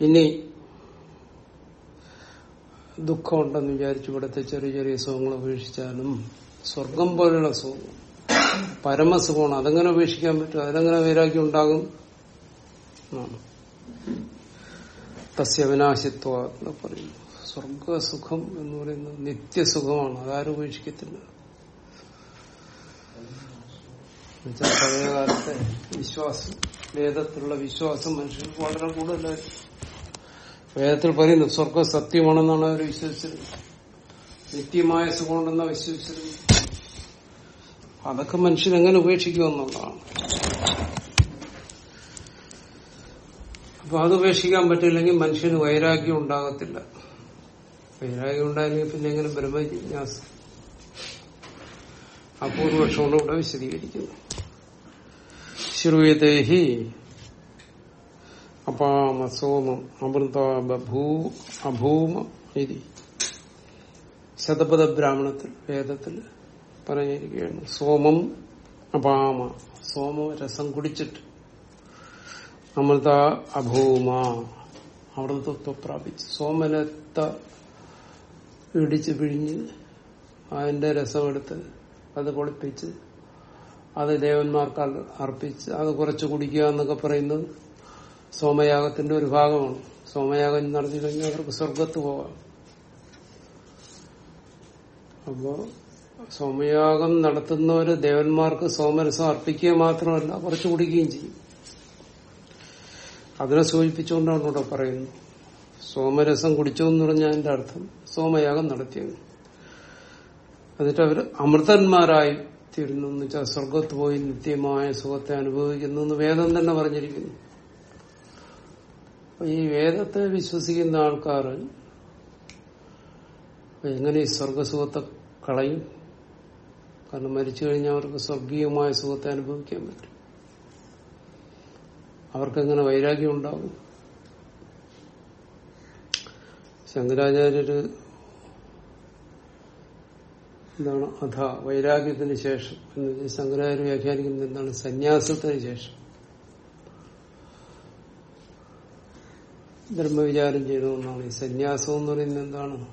ഇനി ദുഃഖമുണ്ടെന്ന് വിചാരിച്ച് ഇവിടുത്തെ ചെറിയ ചെറിയ സുഖങ്ങൾ ഉപേക്ഷിച്ചാലും സ്വർഗം പോലെയുള്ള സുഖം പരമസുഖമാണ്. അതെങ്ങനെ ഉപേക്ഷിക്കാൻ പറ്റും? അതിനെങ്ങനെ വൈരാഗ്യം ഉണ്ടാകും? എന്നാണ് തസ്യ വിനാശിത്വ എന്ന് പറയുന്നു. സ്വർഗസുഖം എന്ന് പറയുന്നത് നിത്യസുഖമാണ്. അതാരും ഉപേക്ഷിക്കത്തില്ല. എന്നുവെച്ചാൽ പഴയകാലത്തെ വിശ്വാസം. വേദത്തിലുള്ള വിശ്വാസം മനുഷ്യർക്ക് വളരെ കൂടുതലായിരുന്നു വേദത്തിൽ പറയുന്നു സ്വർഗം സത്യമാണെന്നാണ് അവർ വിശ്വസിച്ചത്. നിത്യമായ സുഖമുണ്ടെന്ന വിശ്വസിച്ചത്. അതൊക്കെ മനുഷ്യൻ എങ്ങനെ ഉപേക്ഷിക്കുമെന്നുള്ളതാണ് അപ്പൊ അത് ഉപേക്ഷിക്കാൻ പറ്റില്ലെങ്കിൽ മനുഷ്യന് വൈരാഗ്യം ഉണ്ടാകത്തില്ല. വൈരാഗ്യം ഉണ്ടായില്ലെങ്കിൽ പിന്നെ എങ്ങനെ ബ്രഹ്മജിജ്ഞാസ അപൂർവക്ഷമാണ് ഇവിടെ വിശദീകരിക്കുന്നത് ശ്രുയതേഹി അപാമ സോമം അമൃത അഭൂമ ഇതി. ശതപഥ ബ്രാഹ്മണത്തിൽ വേദത്തിൽ പറഞ്ഞിരിക്കുകയാണ്. സോമം അപാമ. സോമ രസം കുടിച്ചിട്ട്. അമൃത അഭൂമ. അമൃതത്വം പ്രാപിച്ചു. സോമനത്ത ഇടിച്ച് പിഴിഞ്ഞ് അതിന്റെ രസമെടുത്ത് അത് പൊളിപ്പിച്ച് അത് ദേവന്മാർക്ക് അർപ്പിച്ച് അത് കുറച്ച് കുടിക്കുക എന്നൊക്കെ പറയുന്നത് സോമയാഗത്തിന്റെ ഒരു ഭാഗമാണ്. സോമയാഗം നടത്തി കഴിഞ്ഞാൽ അവർക്ക് സ്വർഗത്ത് പോകാം അപ്പോ സോമയാഗം നടത്തുന്നവര് ദേവന്മാർക്ക് സോമരസം അർപ്പിക്കുക മാത്രമല്ല കുറച്ച് കുടിക്കുകയും ചെയ്യും. അതിനെ സൂചിപ്പിച്ചുകൊണ്ടാണ് ഇവിടെ പറയുന്നത്. സോമരസം കുടിച്ചു എന്ന് പറഞ്ഞാൽ അതിന്റെ അർത്ഥം സോമയാഗം നടത്തിയത്. എന്നിട്ട് അവർ അമൃതന്മാരായി തീരുന്നു എന്ന് വെച്ചാൽ സ്വർഗത്ത് പോയി നിത്യമായ സുഖത്തെ അനുഭവിക്കുന്നു എന്ന് വേദം തന്നെ പറഞ്ഞിരിക്കുന്നു. ഈ വേദത്തെ വിശ്വസിക്കുന്ന ആൾക്കാർ എങ്ങനെ ഈ സ്വർഗസുഖത്തെ കളയും? കാരണം മരിച്ചു കഴിഞ്ഞാൽ അവർക്ക് സ്വർഗീയമായ സുഖത്തെ അനുഭവിക്കാൻ പറ്റും. അവർക്കെങ്ങനെ വൈരാഗ്യം ഉണ്ടാവും ശങ്കരാചാര്യര് എന്താണ് അധ വൈരാഗ്യത്തിന് ശേഷം. എന്ന് വ്യാഖ്യാനിക്കുന്നത് എന്താണ്? സന്യാസത്തിന് ശേഷം. ബ്രഹ്മവിചാരം ചെയ്തതെന്നാണ് ഈ സന്യാസം എന്ന് പറയുന്നത് എന്താണ്?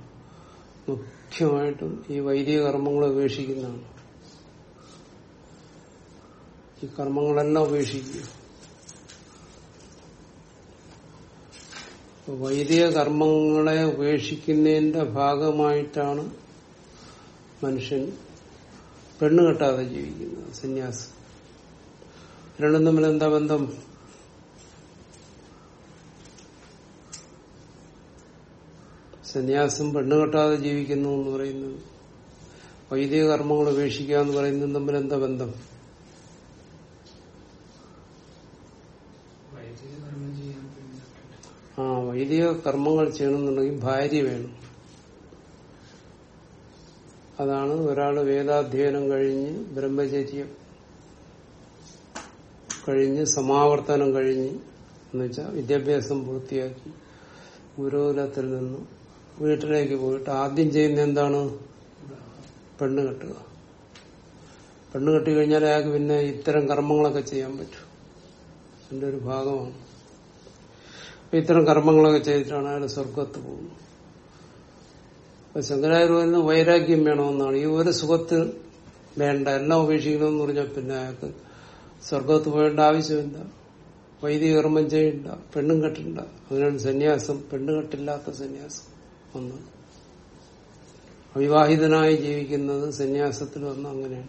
മുഖ്യമായിട്ടും ഈ വൈദിക കർമ്മങ്ങളെ ഉപേക്ഷിക്കുന്നതാണ്. ഈ കർമ്മങ്ങളെല്ലാം ഉപേക്ഷിക്കുക. വൈദിക കർമ്മങ്ങളെ ഉപേക്ഷിക്കുന്നതിന്റെ ഭാഗമായിട്ടാണ് മനുഷ്യൻ പെണ്ണ് കെട്ടാതെ ജീവിക്കുന്നത് സന്യാസം. രണ്ടും തമ്മിൽ എന്താ ബന്ധം? സന്യാസം പെണ്ണ് കെട്ടാതെ ജീവിക്കുന്നു എന്ന് പറയുന്നത് വൈദിക കർമ്മങ്ങൾ ഉപേക്ഷിക്കുക എന്ന് പറയുന്നതും തമ്മിൽ എന്താ ബന്ധം? ആ വൈദിക കർമ്മങ്ങൾ ചെയ്യണമെന്നുണ്ടെങ്കിൽ ഭാര്യ വേണം. അതാണ് ഒരാൾ വേദാധ്യയനം കഴിഞ്ഞ് ബ്രഹ്മചര്യം കഴിഞ്ഞ് സമാവർത്തനം കഴിഞ്ഞ് എന്നുവെച്ചാൽ വിദ്യാഭ്യാസം പൂർത്തിയാക്കി ഗുരുകുലത്തിൽ നിന്നും വീട്ടിലേക്ക് പോയിട്ട് ആദ്യം ചെയ്യുന്ന എന്താണ്? പെണ്ണ് കെട്ടുക. പെണ്ണ് കെട്ടി കഴിഞ്ഞാൽ അയാൾക്ക് പിന്നെ ഇത്തരം കർമ്മങ്ങളൊക്കെ ചെയ്യാൻ പറ്റും. അതിന്റെ ഒരു ഭാഗമാണ്. ഇത്തരം കർമ്മങ്ങളൊക്കെ ചെയ്തിട്ടാണ് അയാൾ സ്വർഗത്ത് പോകുന്നത്. ശങ്കരാചാര്യ പറയുന്നത് വൈരാഗ്യം വേണമെന്നാണ്. ഈ ഒരു സുഖത്ത് വേണ്ട. എല്ലാം ഉപേക്ഷിക്കണമെന്ന് പറഞ്ഞാൽ പിന്നെ അയാൾക്ക് സ്വർഗത്ത് പോകേണ്ട ആവശ്യമില്ല. വൈദിക കർമ്മം ചെയ്യണ്ട. പെണ്ണും കെട്ടണ്ട. അങ്ങനെയാണ് സന്യാസം. പെണ്ണു കെട്ടില്ലാത്ത സന്യാസം ഒന്ന്. അവിവാഹിതനായി ജീവിക്കുന്നത് സന്യാസത്തിൽ വന്ന് അങ്ങനെയാണ്.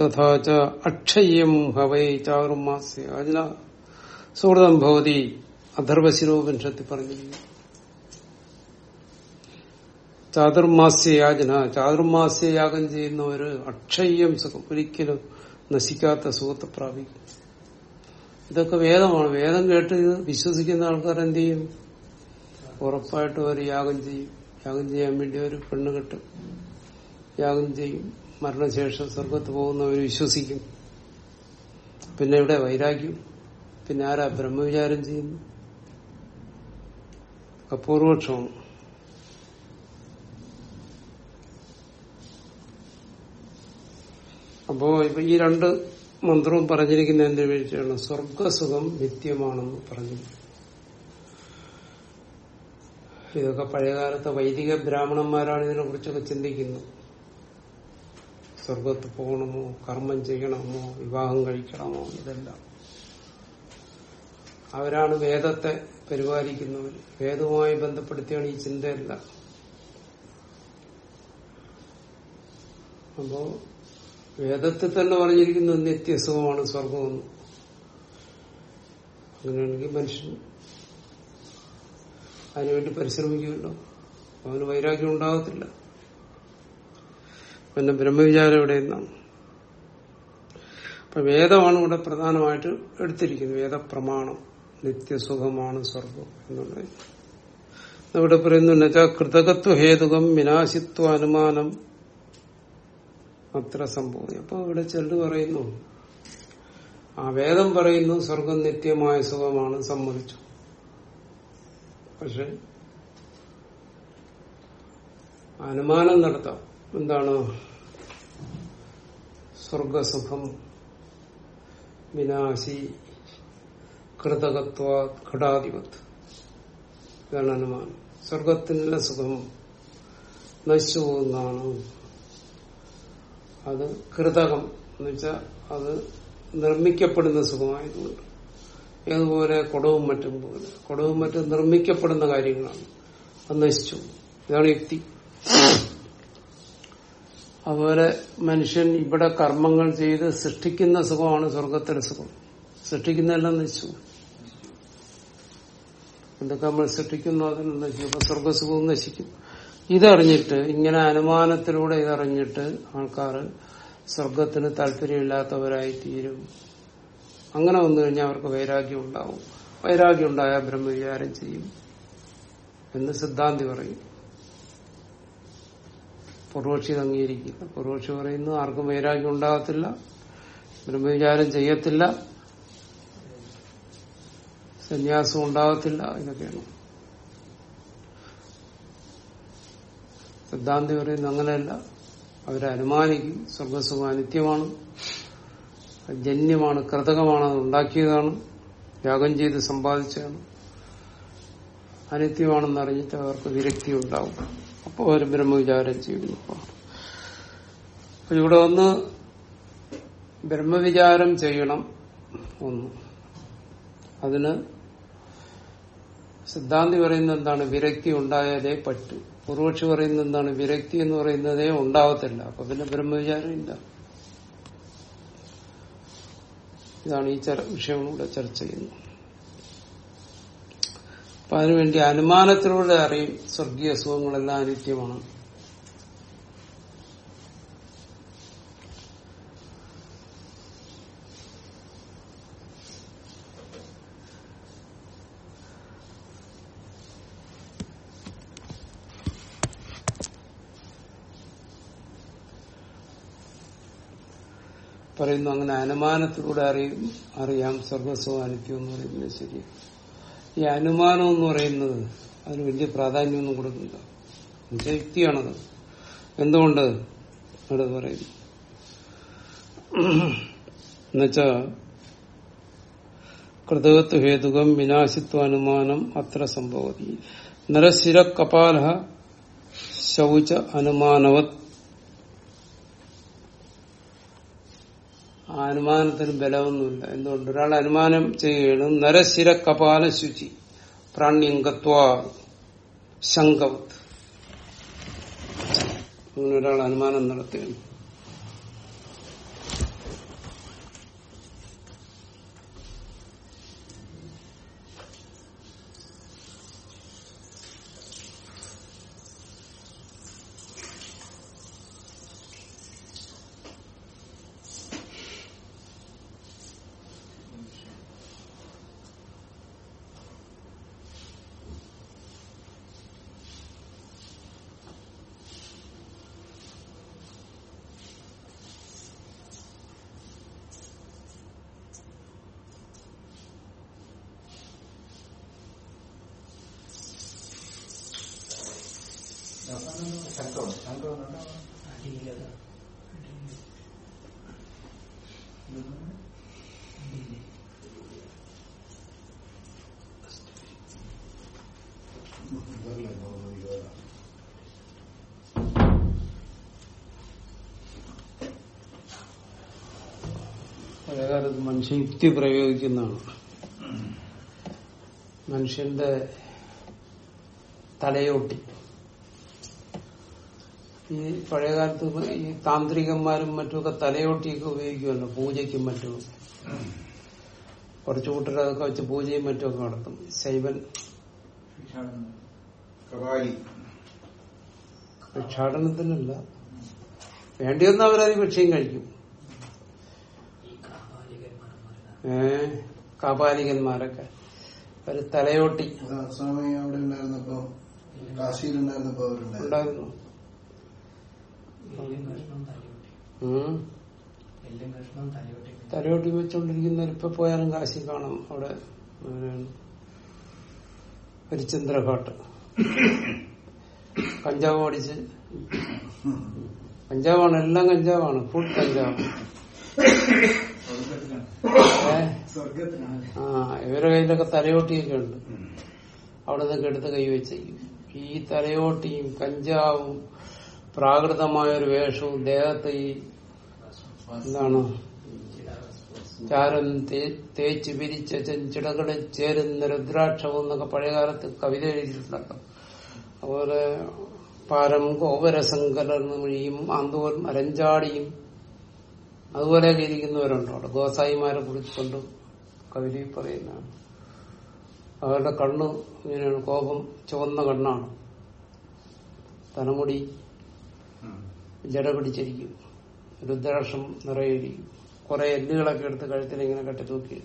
തഥാച അക്ഷയം ഹവൈ ചാറുമാസ്യ അതിനാ സുഹൃതം ഭവതി അധർവശിരോപനിഷത്തിൽ പറഞ്ഞിരിക്കുന്നു ചാതുർമാസ്യയാചന ചാതുർമാസ്യയാഗം ചെയ്യുന്ന യാഗം ചെയ്യുന്നവര് അക്ഷയ്യം സുഖം ഒരിക്കലും നശിക്കാത്ത സുഖത്തെ പ്രാപിക്കും. ഇതൊക്കെ വേദമാണ്. വേദം കേട്ട് വിശ്വസിക്കുന്ന ആൾക്കാർ എന്ത് ചെയ്യും? ഉറപ്പായിട്ടും അവർ യാഗം ചെയ്യും. യാഗം ചെയ്യാൻ വേണ്ടി ഒരു പെണ്ണ് കെട്ടും. യാഗം ചെയ്യും. മരണശേഷം സ്വർഗത്ത് പോകുന്നവർ വിശ്വസിക്കും. പിന്നെ ഇവിടെ വൈരാഗ്യം. പിന്നെ ആരാ ബ്രഹ്മവിചാരം ചെയ്യുന്നു? അപൂർവക്ഷമാണ് അപ്പോ ഇപ്പൊ ഈ രണ്ട് മന്ത്രവും പറഞ്ഞിരിക്കുന്ന എന്ത് വീഴ്ചയാണ് സ്വർഗസുഖം നിത്യമാണെന്ന് പറഞ്ഞു ഇതൊക്കെ പഴയകാലത്തെ വൈദിക ബ്രാഹ്മണന്മാരാണ് ഇതിനെ കുറിച്ചൊക്കെ ചിന്തിക്കുന്നത് സ്വർഗത്ത് പോകണമോ കർമ്മം ചെയ്യണമോ വിവാഹം കഴിക്കണമോ ഇതെല്ലാം. അവരാണ് വേദത്തെ പരിപാലിക്കുന്നവർ വേദവുമായി ബന്ധപ്പെടുത്തിയാണ് ഈ ചിന്തയല്ല. അപ്പോ വേദത്തിൽ തന്നെ പറഞ്ഞിരിക്കുന്നത് നിത്യസുഖമാണ് സ്വർഗമെന്ന് അങ്ങനെയാണെങ്കിൽ മനുഷ്യൻ അതിനുവേണ്ടി പരിശ്രമിക്കുമല്ലോ. അവന് വൈരാഗ്യം ഉണ്ടാകത്തില്ല. പിന്നെ ബ്രഹ്മവിചാരം ഇവിടെ നിന്നാണ്? അപ്പൊ വേദമാണ് ഇവിടെ പ്രധാനമായിട്ട് എടുത്തിരിക്കുന്നത് വേദപ്രമാണം. നിത്യസുഖമാണ് സ്വർഗം എന്നുള്ളത് ഇവിടെ പറയുന്നു എന്നുവെച്ചാൽ കൃതകത്വ ഹേതുകം വിനാശിത്വ അനുമാനം. അത്ര സംഭവം. അപ്പൊ ഇവിടെ ചെല്ലു പറയുന്നു ആ വേദം പറയുന്നു സ്വർഗം നിത്യമായ സുഖമാണ് സമ്മതിച്ചു. പക്ഷെ അനുമാനം നടത്താം. എന്താണ്? സ്വർഗസുഖം വിനാശി കൃതകത്വ ഘടാധിപത് ഇതാണ് അനുമാനം. സ്വർഗത്തിനുള്ള സുഖം നശിച്ചു പോകുന്നതാണ്. അത് കൃതകം എന്ന് വെച്ചാൽ അത് നിർമ്മിക്കപ്പെടുന്ന സുഖമായതുകൊണ്ട്. ഏതുപോലെ കുടവും മറ്റും പോലെ. കുടവും മറ്റും നിർമ്മിക്കപ്പെടുന്ന കാര്യങ്ങളാണ്. അത് നശിച്ചു ഇതാണ് യുക്തി. അതുപോലെ മനുഷ്യൻ ഇവിടെ കർമ്മങ്ങൾ ചെയ്ത് സൃഷ്ടിക്കുന്ന സുഖമാണ് സ്വർഗത്തിലെ സുഖം. സൃഷ്ടിക്കുന്നതെല്ലാം നശിച്ചു എന്തൊക്കെ നമ്മൾ സൃഷ്ടിക്കുന്നു അതിന് നശിക്കും അപ്പൊ സ്വർഗസുഖവും നശിക്കും. ഇതറിഞ്ഞിട്ട് ഇങ്ങനെ അനുമാനത്തിലൂടെ ഇതറിഞ്ഞിട്ട് ആൾക്കാർ സ്വർഗത്തിന് താല്പര്യമില്ലാത്തവരായി തീരും അങ്ങനെ വന്നു കഴിഞ്ഞാൽ അവർക്ക് വൈരാഗ്യം ഉണ്ടാവും. വൈരാഗ്യം ഉണ്ടായാൽ ബ്രഹ്മവിചാരം ചെയ്യും എന്ന് സിദ്ധാന്തി പറയും. ഇത് അംഗീകരിക്കില്ല. പൂർവക്ഷി പറയുന്നു ആർക്കും വൈരാഗ്യം ഉണ്ടാകത്തില്ല ബ്രഹ്മവിചാരം ചെയ്യത്തില്ല. സന്യാസം ഉണ്ടാകത്തില്ല എന്നൊക്കെയാണ്. സിദ്ധാന്തി പറയുന്നത് അങ്ങനെയല്ല. അവരനുമാനിക്കും സ്വർഗസുഖം അനിത്യമാണ്. ജന്യമാണ് കൃതകമാണ് അത് ഉണ്ടാക്കിയതാണ്. യാഗം ചെയ്ത് സമ്പാദിച്ചതാണ്. അനിത്യമാണെന്ന് അറിഞ്ഞിട്ട് അവർക്ക് വിരക്തി ഉണ്ടാവും. അപ്പോൾ അവർ ബ്രഹ്മവിചാരം ചെയ്യുന്നു. ഇവിടെ ഒന്ന് ബ്രഹ്മവിചാരം ചെയ്യണം. ഒന്ന്. അതിന് സിദ്ധാന്തി പറയുന്നത് എന്താണ്? വിരക്തി ഉണ്ടായാലേ പറ്റൂ. പൂർവക്ഷി പറയുന്നത് എന്താണ്? വിരക്തി എന്ന് പറയുന്നതേ ഉണ്ടാവത്തില്ല. അപ്പൊ പിന്നെ ബ്രഹ്മവിചാരം ഇല്ല ഇതാണ് ഈ വിഷയങ്ങളിലൂടെ ചർച്ച ചെയ്യുന്നത്. അപ്പൊ അതിനുവേണ്ടി അനുമാനത്തിലൂടെ അറിയും സ്വർഗീയ സുഖങ്ങളെല്ലാം അനിത്യമാണ്. പറയുന്നു അങ്ങനെ അനുമാനത്തിലൂടെ അറിയും അറിയാം സർവസ്വം അനുഭവം എന്ന് പറയുന്നത് ശരി. ഈ അനുമാനം എന്ന് പറയുന്നത് അതിന് വലിയ പ്രാധാന്യമൊന്നും കൊടുക്കുന്നില്ല. എന്നുവെച്ചാൽ എന്തുകൊണ്ട്? അവിടെ പറയുന്നു. എന്നുവെച്ചാ കൃതകത്വ ഹേതുകം വിനാശിത്വ അനുമാനം അത്ര സംഭവതി. നരശിര കപാല ശൗച അനുമാനവത് അനുമാനത്തിന് ബലമൊന്നുമില്ല. എന്തുകൊണ്ട്? ഒരാൾ അനുമാനം ചെയ്യുകയാണ്. നരശിര കപാല ശുചി. പ്രാണ്യംഗത്വ ശങ്കവത് അങ്ങനെ ഒരാൾ അനുമാനം നടത്തുകയാണ്. പഴയകാലത്ത് മനുഷ്യ യുക്തി പ്രയോഗിക്കുന്നതാണ്. മനുഷ്യന്റെ തലയോട്ടി. ഈ പഴയകാലത്ത് ഈ താന്ത്രികന്മാരും മറ്റുമൊക്കെ തലയോട്ടിയൊക്കെ ഉപയോഗിക്കുമല്ലോ പൂജയ്ക്കും മറ്റും. കുറച്ചു കൂട്ടർ അതൊക്കെ വെച്ച് പൂജയും മറ്റുമൊക്കെ നടത്തും. ശൈവൻ ഭിക്ഷാടനത്തിനല്ല വേണ്ടിയൊന്നും അവരത് ഭിക്ഷയും കഴിക്കും. കാപാലികന്മാരൊക്കെ. ഒരു തലയോട്ടി. സ്വാമി അവിടെ ഉണ്ടായിരുന്നപ്പോ കാശിയിലുണ്ടായിരുന്നപ്പോ അവരുണ്ടായിരുന്നു. ഉണ്ടായിരുന്നു. തലയോട്ടി. വെച്ചോണ്ടിരിക്കുന്നവർ ഇപ്പൊ പോയാലും കാശി കാണാം അവിടെ ഒരു ഹരിചന്ദ്രഘാട്ട് കഞ്ചാവ് ഓടിച്ച്. കഞ്ചാവാണ് എല്ലാം കഞ്ചാവാണ് ഫുൾ കഞ്ചാവ്? ആ ഇവരുടെ കയ്യിലൊക്കെ തലയോട്ടിയൊക്കെ ഉണ്ട്. അവിടെ നിന്നൊക്കെ എടുത്ത് കൈവച്ചേക്കും ഈ തലയോട്ടിയും കഞ്ചാവും പ്രാകൃതമായ ഒരു വേഷവും ദേഹത്ത് ഈ എന്താണ്? ചാരം തേച്ച് പിരിച്ച ചെഞ്ചിടകളിൽ ചേരുന്ന രുദ്രാക്ഷവും എന്നൊക്കെ പഴയകാലത്ത് കവിത എഴുതിയിട്ടുണ്ടല്ലോ. അതുപോലെ പാരം ഗോപരസം മൊഴിയും ആന്തോൽ അരഞ്ചാടിയും അതുപോലെയൊക്കെ ഇരിക്കുന്നവരുണ്ട് അവിടെ? ഗോസായിമാരെ കുറിച്ചുകൊണ്ട് കവിതയിൽ പറയുന്നതാണ്. അവരുടെ കണ്ണ് ഇങ്ങനെയാണ് കോപം ചുവന്ന കണ്ണാണ്. തലമുടി ജട പിടിച്ചിരിക്കും. രുദ്രാക്ഷം നിറയിരിക്കും കുറെ എല്ലുകളൊക്കെ എടുത്ത് കഴുത്തിൽ ഇങ്ങനെ കെട്ടി തൂക്കി.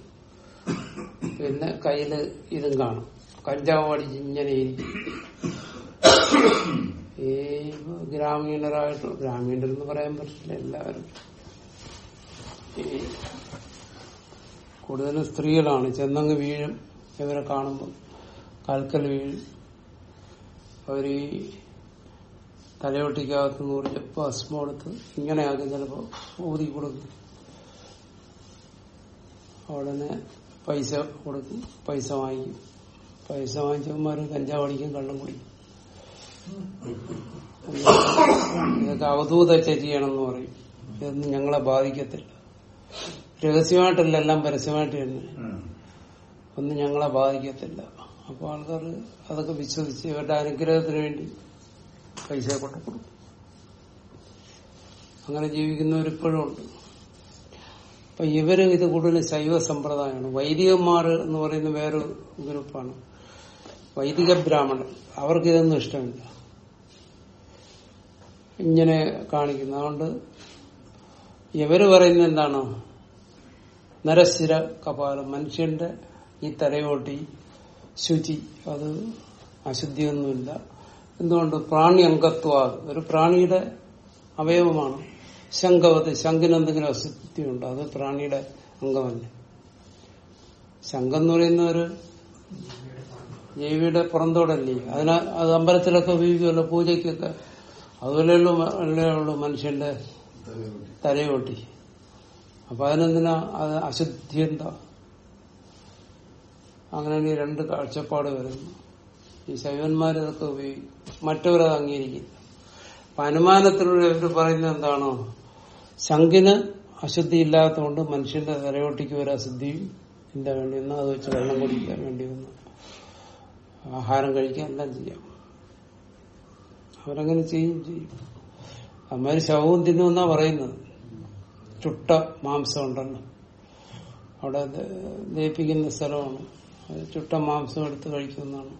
പിന്നെ കയ്യിൽ ഇതും കാണും. കഞ്ചാവ് അടിച്ച് ഇങ്ങനെ ഇരിക്കും. ഈ ഗ്രാമീണരായിട്ട് ഗ്രാമീണരെന്ന് പറയാൻ പറ്റില്ല എല്ലാവരും. കൂടുതലും സ്ത്രീകളാണ്. ചെന്നങ്ങ് വീഴും. ഇവരെ കാണുമ്പോൾ കാൽക്കൽ വീഴും. അവർ ഈ തലയൊട്ടിക്കകത്ത് നൂറ് അസ്മ എടുത്ത് ഇങ്ങനെയാകും ചിലപ്പോ ഊതി കൊടുക്കും. ഉടനെ പൈസ കൊടുക്കും. പൈസ വാങ്ങിക്കും. പൈസ വാങ്ങിച്ചവന്മാർ കഞ്ചാവ് അടിക്കും കള്ളം കുടിക്കും. ഇതൊക്കെ അവധൂത ചെയ്യണമെന്ന് പറയും. ഇതൊന്നും ഞങ്ങളെ ബാധിക്കത്തില്ല. രഹസ്യമായിട്ടല്ല എല്ലാം പരസ്യമായിട്ട് തന്നെ. ഒന്നും ഞങ്ങളെ ബാധിക്കത്തില്ല. അപ്പൊ ആൾക്കാർ അതൊക്കെ വിശ്വസിച്ച് ഇവരുടെ അനുഗ്രഹത്തിന് വേണ്ടി പൈസ കൊണ്ട് കൊടുക്കും. അങ്ങനെ ജീവിക്കുന്നവരിപ്പോഴും ഉണ്ട്. അപ്പൊ ഇവർ ഇത് കൂടുതലും ശൈവ സമ്പ്രദായമാണ്. വൈദികന്മാർ എന്ന് പറയുന്ന വേറൊരു ഗ്രൂപ്പാണ്. വൈദിക ബ്രാഹ്മണർ. അവർക്ക് ഇതൊന്നും ഇഷ്ടമില്ല. ഇങ്ങനെ കാണിക്കുന്നു. അതുകൊണ്ട് ഇവർ പറയുന്നത് എന്താണ് നരശിര കപാലം മനുഷ്യന്റെ ഈ തലയോട്ടി ശുചി അത് അശുദ്ധിയൊന്നുമില്ല. എന്തുകൊണ്ട്? പ്രാണി അംഗത്വ ഒരു പ്രാണിയുടെ അവയവമാണ്. ശംഖവത് ശംഖിന് എന്തെങ്കിലും അശുദ്ധിയുണ്ട്? അത് പ്രാണിയുടെ അംഗമല്ല? ശംഖം എന്ന് പറയുന്ന ഒരു ജീവിയുടെ പുറന്തോടല്ലേ? അതിന അത് അമ്പലത്തിലൊക്കെ ഉപയോഗിക്കുമല്ലോ പൂജയ്ക്കൊക്കെ. അതുപോലെയുള്ള മനുഷ്യന്റെ തലയോട്ടി. അപ്പൊ അതിനെന്തിനാ? അത് അശുദ്ധി എന്താ? അങ്ങനെ ഈ രണ്ട് കാഴ്ചപ്പാട് വരുന്നു ഈ ശൈവന്മാർ ഇതൊക്കെ ഉപയോഗിക്കും മറ്റവരത് അംഗീകരിക്കില്ല. അപ്പൊ അനുമാനത്തിലൂടെ ഇവർ പറയുന്നത് എന്താണോ? ശംഖിന് അശുദ്ധി ഇല്ലാത്തതുകൊണ്ട് മനുഷ്യന്റെ തലയോട്ടിക്ക് ഒരു അശുദ്ധിയും ഇല്ല വേണ്ടി വന്നു അത് വെച്ച് വെള്ളം കുടിക്കാൻ വേണ്ടി വന്നു ആഹാരം കഴിക്കാൻ എല്ലാം ചെയ്യാം. അവരങ്ങനെ ചെയ്യും ചെയ്യും. അമ്മര് ശവവും തിന്നുമെന്നാ പറയുന്നത്. ചുട്ട മാംസം ഉണ്ടല്ലോ അവിടെ ദഹിപ്പിക്കുന്ന സ്ഥലമാണ്. ചുട്ട മാംസം എടുത്ത് കഴിക്കുന്നതാണ്.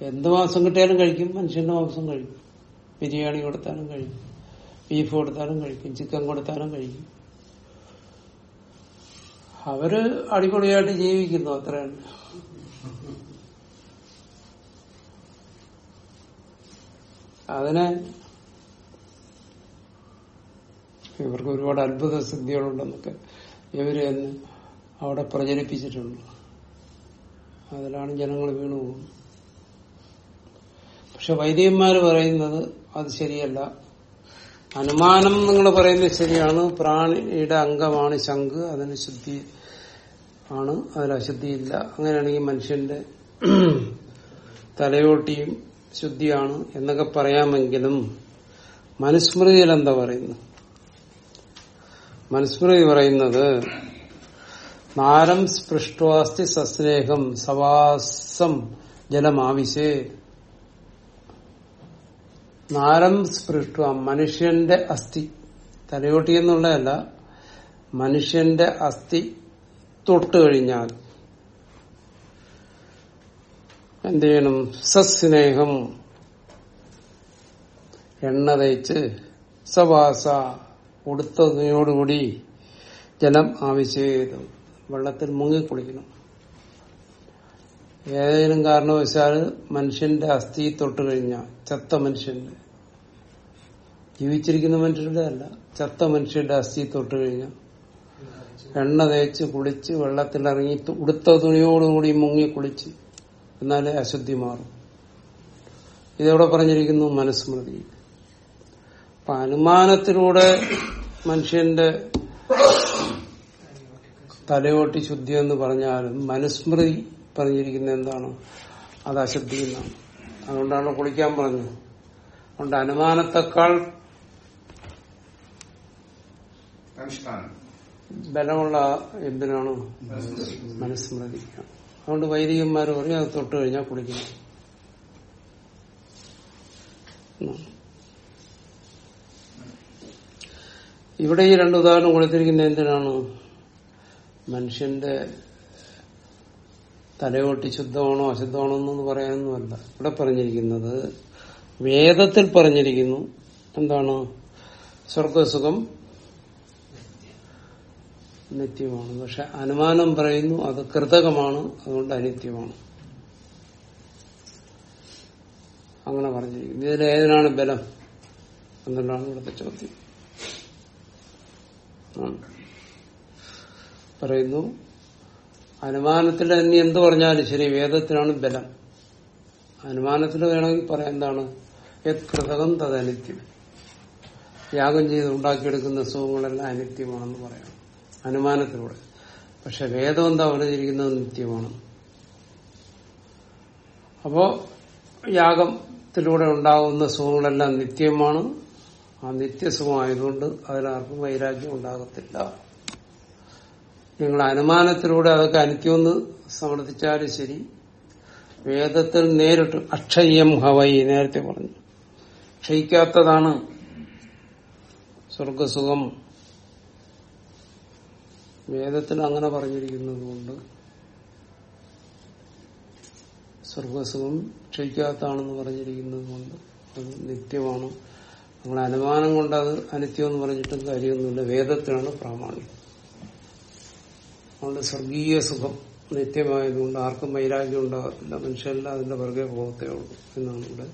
എന്ത് മാംസം കിട്ടിയാലും കഴിക്കും മനുഷ്യന്റെ മാംസം കഴിക്കും. ബിരിയാണി കൊടുത്താലും കഴിക്കും ബീഫ് കൊടുത്താലും കഴിക്കും ചിക്കൻ കൊടുത്താലും കഴിക്കും. അവർ അടിപൊളിയായിട്ട് ജീവിക്കുന്നു അത്രയാണ് അതിനെ ഇവർക്ക് ഒരുപാട് അത്ഭുത സിദ്ധികളുണ്ടെന്നൊക്കെ ഇവർ തന്നെ അവിടെ പ്രചരിപ്പിച്ചിട്ടുണ്ട്. അതിലാണ് ജനങ്ങൾ വീണു പോകുന്നത്. പക്ഷെ വൈദികന്മാര് പറയുന്നത് അത് ശരിയല്ല. അനുമാനം നിങ്ങൾ പറയുന്നത് ശരിയാണ്. പ്രാണിയുടെ അംഗമാണ് ശംഖ്. അതിന് ശുദ്ധി ആണ്. അതിൽ അശുദ്ധിയില്ല. അങ്ങനെയാണെങ്കിൽ മനുഷ്യന്റെ തലയോട്ടിയും ശുദ്ധിയാണ് എന്നൊക്കെ പറയാമെങ്കിലും മനുസ്മൃതിയിൽ എന്താ പറയുന്നു മനുസ്മൃതി പറയുന്നത് നാരം സ്പൃഷ്ടാസ്തി സസ്നേഹം സവാസം ജലമാവിശേ. നാരം സ്പൃഷ്ട മനുഷ്യന്റെ അസ്ഥി. തലയോട്ടി എന്നുള്ളതല്ല മനുഷ്യന്റെ അസ്ഥി തൊട്ട് കഴിഞ്ഞാൽ. എന്ത് ചെയ്യണം? സസ്നേഹം. എണ്ണ തേച്ച് സവാസ. ഉടുത്തതിനോടുകൂടി ജലം ആവശ്യം വെള്ളത്തിൽ മുങ്ങിക്കുളിക്കണം ഏതെങ്കിലും കാരണവശാൽ മനുഷ്യന്റെ അസ്ഥി തൊട്ട് കഴിഞ്ഞ ചത്ത മനുഷ്യന്റെ ജീവിച്ചിരിക്കുന്ന മനുഷ്യരുടെ അല്ല ചത്ത മനുഷ്യന്റെ അസ്ഥി തൊട്ട് കഴിഞ്ഞ എണ്ണ തേച്ച് കുളിച്ച് വെള്ളത്തിലിറങ്ങി ഉടുത്ത തുണിയോടുകൂടി മുങ്ങി കുളിച്ച് എന്നാലേ അശുദ്ധി മാറും. ഇതെവിടെ പറഞ്ഞിരിക്കുന്നു മനുസ്മൃതി. അപ്പൊ അനുമാനത്തിലൂടെ മനുഷ്യന്റെ തലയോട്ടി ശുദ്ധി എന്ന് പറഞ്ഞാലും മനുസ്മൃതി പറഞ്ഞിരിക്കുന്ന എന്താണ്? അത് അശുദ്ധി എന്നാണ്. അതുകൊണ്ടാണ് കുളിക്കാൻ പറഞ്ഞത്. അതുകൊണ്ട് അനുമാനത്തെക്കാൾ ബലമുള്ള എന്തിനാണ്? മനുസ്മൃതി. അതുകൊണ്ട് വൈദികന്മാർ പറയും അത് തൊട്ട് കഴിഞ്ഞാൽ കുളിക്കണം. ഇവിടെ ഈ രണ്ട് ഉദാഹരണം കൊടുത്തിരിക്കുന്നത് എന്തിനാണ്? മനുഷ്യന്റെ തലയോട്ടി ശുദ്ധമാണോ അശുദ്ധമാണോ എന്നൊന്നും പറയാനൊന്നുമല്ല. ഇവിടെ പറഞ്ഞിരിക്കുന്നത് വേദത്തിൽ പറഞ്ഞിരിക്കുന്നു എന്താണ്? സ്വർഗസുഖം നിത്യമാണ്. പക്ഷെ അനുമാനം പറയുന്നു അത് കൃതകമാണ് അതുകൊണ്ട് അനിത്യമാണ്. അങ്ങനെ പറഞ്ഞിരിക്കുന്നു. ഇതിലേതിനാണ് ബലം? എന്നുള്ളതാണ് ഇവിടുത്തെ ചോദ്യം. പറയുന്നു അനുമാനത്തിൽ തന്നെ എന്ത് പറഞ്ഞാലും ശരി വേദത്തിനാണ് ബലം. അനുമാനത്തിൽ വേണമെങ്കിൽ പറയാം എന്താണ്? യത് കൃതകം തത് അനിത്യം. യാഗം ചെയ്ത് ഉണ്ടാക്കിയെടുക്കുന്ന സുഖങ്ങളെല്ലാം അനിത്യമാണെന്ന് പറയാം. അനുമാനത്തിലൂടെ. പക്ഷെ വേദം എന്താ പറഞ്ഞിരിക്കുന്നത്? നിത്യമാണ്. അപ്പോ യാഗത്തിലൂടെ ഉണ്ടാകുന്ന സുഖങ്ങളെല്ലാം നിത്യമാണ്. ആ നിത്യസുഖമായതുകൊണ്ട് അതിലാർക്കും വൈരാഗ്യം ഉണ്ടാകത്തില്ല. നിങ്ങൾ അനുമാനത്തിലൂടെ അതൊക്കെ അനിത്യമെന്ന് സമർത്ഥിച്ചാലും ശരി. വേദത്തിൽ നേരിട്ട് അക്ഷയം ഹവൈ നേരത്തെ പറഞ്ഞു. ക്ഷയിക്കാത്തതാണ് സ്വർഗസുഖം. വേദത്തിൽ അങ്ങനെ പറഞ്ഞിരിക്കുന്നത് കൊണ്ട് സ്വർഗസുഖം ക്ഷയിക്കാത്തതാണെന്ന് പറഞ്ഞിരിക്കുന്നത് കൊണ്ട് അത് നിത്യമാണ്. നമ്മൾ അനുമാനം കൊണ്ട് അത് അനിത്യം എന്ന് പറഞ്ഞിട്ടും കാര്യമൊന്നുമില്ല. വേദത്തിനാണ് പ്രാമാണ്യം അതുകൊണ്ട് സ്വർഗീയ സുഖം നിത്യമായതുകൊണ്ട് ആർക്കും വൈരാഗ്യം ഉണ്ടാകത്തില്ല മനുഷ്യരെല്ലാം അതിന്റെ പുറകെ പോകത്തേ ഉള്ളൂ എന്നാണ് ഇവിടെ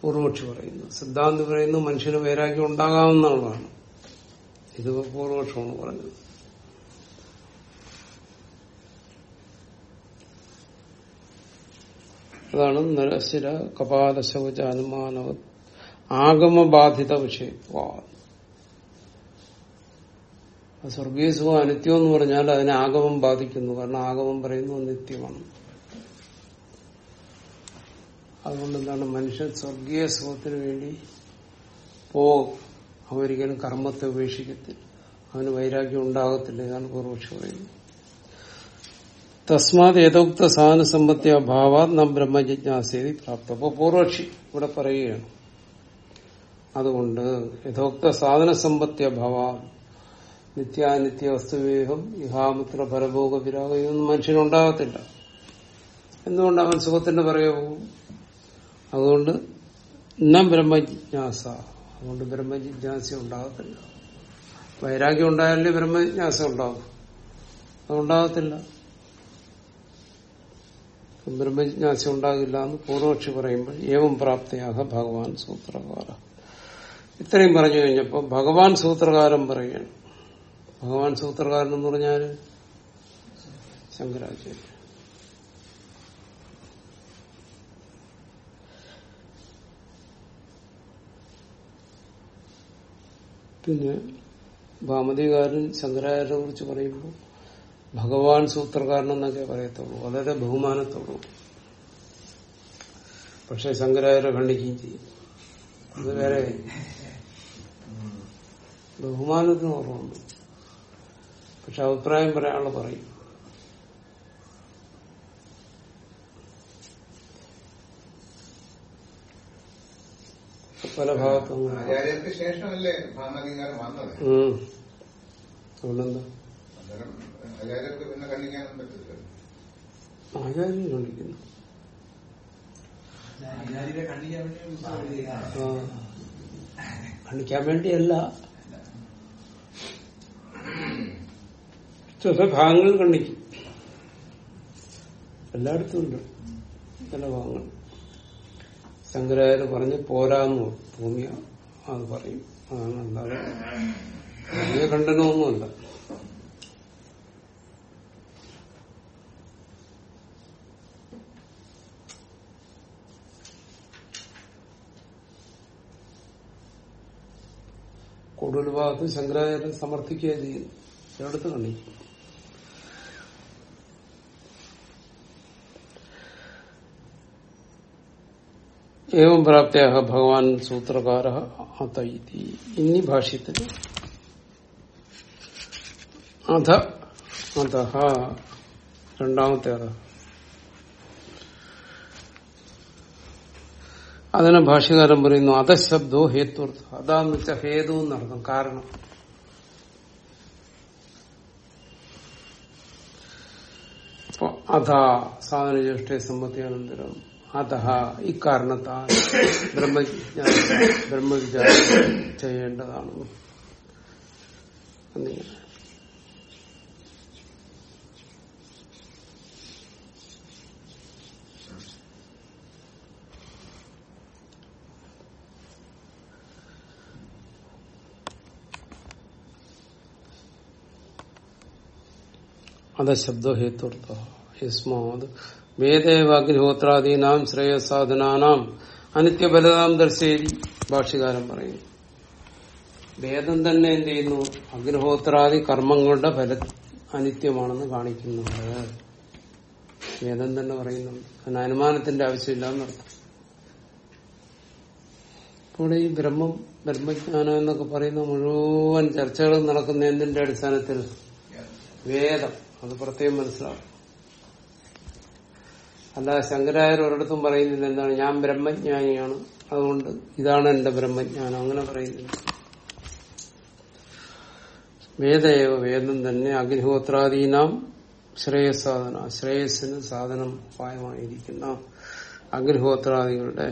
പൂർവക്ഷി പറയുന്നത്. സിദ്ധാന്തി പറയുന്നു മനുഷ്യന് വൈരാഗ്യം ഉണ്ടാകാവുന്നതാണ്. ഇത് പൂർവക്ഷമാണ് പറഞ്ഞത്. അതാണ് നരശിര കപാല ശൗച അനുമാനവ ആഗമബാധിത വിഷയത്വ സ്വർഗീയ സുഖം അനിത്യം എന്ന് പറഞ്ഞാൽ അതിനെ ആഗമം ബാധിക്കുന്നു. കാരണം ആഗമം പറയുന്നു നിത്യമാണ്. അതുകൊണ്ട് എന്താണ്? മനുഷ്യൻ സ്വർഗീയ സുഖത്തിന് വേണ്ടി പോകും അവരിക്കലും കർമ്മത്തെ ഉപേക്ഷിക്കത്തില്ല. അവന് വൈരാഗ്യം ഉണ്ടാകത്തില്ല. ഇതാണ് പൂർവക്ഷി പറയുന്നത്. തസ്മാത് യഥോക്ത സാധന സമ്പത്തി അഭാവാത് നാം ബ്രഹ്മജിജ്ഞാസേതി പ്രാപ്തം. അപ്പോൾ പൂർവക്ഷി ഇവിടെ പറയുകയാണ്. അതുകൊണ്ട് യഥോക്ത സാധന സമ്പത്തി അഭാവ നിത്യാനിത്യ വസ്തുവേഹം ഇഹാമുത്ര പരഭോഗ വിരാഗയൊന്നും മനുഷ്യനുണ്ടാകത്തില്ല. എന്തുകൊണ്ട് അവൻ സുഖത്തിന്റെ പോകും? അതുകൊണ്ട് ന ബ്രഹ്മജിജ്ഞാസ. അതുകൊണ്ട് ബ്രഹ്മജിജ്ഞാസ ഉണ്ടാകത്തില്ല. വൈരാഗ്യം ഉണ്ടായാലേ ബ്രഹ്മജിജ്ഞാസ ഉണ്ടാകും. അതുണ്ടാകത്തില്ല. ബ്രഹ്മജിജ്ഞാസ ഉണ്ടാകില്ല എന്ന് പൂർവക്ഷി പറയുമ്പോൾ ഏവം പ്രാപ്തിയാക ഭഗവാൻ സൂത്രകാര ഇത്രയും പറഞ്ഞു കഴിഞ്ഞപ്പോൾ ഭഗവാൻ സൂത്രകാരൻ പറയുകയാണ്. ഭഗവാൻ സൂത്രകാരൻ എന്ന് പറഞ്ഞാൽ ശങ്കരാചാര്യ. പിന്നെ ഭാമതികാരൻ ശങ്കരാചാര്യനെ കുറിച്ച് പറയുമ്പോൾ ഭഗവാൻ സൂത്രകാരൻ എന്നൊക്കെ പറയത്തുള്ളൂ. വളരെ ബഹുമാനത്തോടു. പക്ഷെ ശങ്കരാചാര്യ ഖണ്ഡിക്കുകയും ചെയ്യും. അത് വേറെ. ബഹുമാനത്തിന് ഓർമ്മയുണ്ട് പക്ഷെ അഭിപ്രായം പറയാനുള്ള പറയും പല ഭാഗത്തും. ശേഷമല്ലേ ഭാമതികാരം വന്നത് ഉം. അതുകൊണ്ടെന്താ അന്നേരം ആചാര്യർക്ക് പിന്നെ കണ്ടിക്കാനും പറ്റില്ല ആചാര്യം ഖണ്ഡിക്കുന്നു. ഖണ്ഡിക്കാൻ വേണ്ടിയല്ല ഭാഗങ്ങൾ കണ്ണിക്കും. എല്ലായിടത്തും ഉണ്ട്. ചില ഭാഗങ്ങൾ. ശങ്കരാചാര്യ പറഞ്ഞ് പോരാന്ന് തോന്നിയ അത് പറയും. അതാണ് അല്ലാതെ വലിയ കൂടുതൽ ഭാഗത്ത് ശങ്കരാചാര്യൻ സമർത്ഥിക്കുക ചെയ്യുന്നു ചിലടത്ത് കണ്ടിരിക്കും ഏവം പ്രാപ്തിയ ഭഗവാൻ സൂത്രകാര അതൈതി. ഇനി ഭാഷ്യത്തിൽ അധ അധ രണ്ടാമത്തെ അധ. അതിനെ ഭാഷ്യകാരൻ പറയുന്നു അധശബ്ദോ ഹേത്വർത്ഥ. അതാന്ന് വെച്ചാൽ ഹേതു എന്നർത്ഥം കാരണം. അധ സാധന ജ്യേഷ്ഠ സമ്മതിയാനന്തരം. അധ ഇക്കാരണത്താൽ ബ്രഹ്മജ്ഞാന ബ്രഹ്മവിചാരം ചെയ്യേണ്ടതാണ്. എന്നിങ്ങനെ അധശബ്ദഹേത്വർത്ഥ യസ്മാത് വേദേവാഗ്നിഹോത്രാദീനാം ശ്രേയസാധനാനാം അനിത്യഫലതാം ദർശേരി ഭാഷ്യകാരം പറയുന്നു. വേദം തന്നെ എന്ത് ചെയ്യുന്നു? അഗ്നിഹോത്രാദി കർമ്മങ്ങളുടെ ഫല അനിത്യമാണെന്ന് കാണിക്കുന്നുണ്ട്. വേദം തന്നെ പറയുന്നുണ്ട്. അതിന് അനുമാനത്തിന്റെ ആവശ്യമില്ല എന്നർത്ഥം ഇപ്പോൾ ഈ ബ്രഹ്മം ബ്രഹ്മജ്ഞാനം എന്നൊക്കെ പറയുന്ന മുഴുവൻ ചർച്ചകൾ നടക്കുന്ന എന്തിന്റെ അടിസ്ഥാനത്തിൽ? വേദം. അത് പ്രത്യേകം മനസ്സിലാവും അല്ലാതെ ശങ്കരായർ ഒരിടത്തും പറയുന്നില്ല എന്താണ് ഞാൻ ബ്രഹ്മജ്ഞാനിയാണ് അതുകൊണ്ട് ഇതാണ് എന്റെ ബ്രഹ്മജ്ഞാനം അങ്ങനെ പറയുന്നില്ല. വേദയവ വേദം തന്നെ അഗ്നിഹോത്രാദീനാം ശ്രേയസാധന ശ്രേയസ്സിന് സാധനം ഉപായമായിരിക്കുന്ന അഗ്നിഹോത്രാദികളുടെ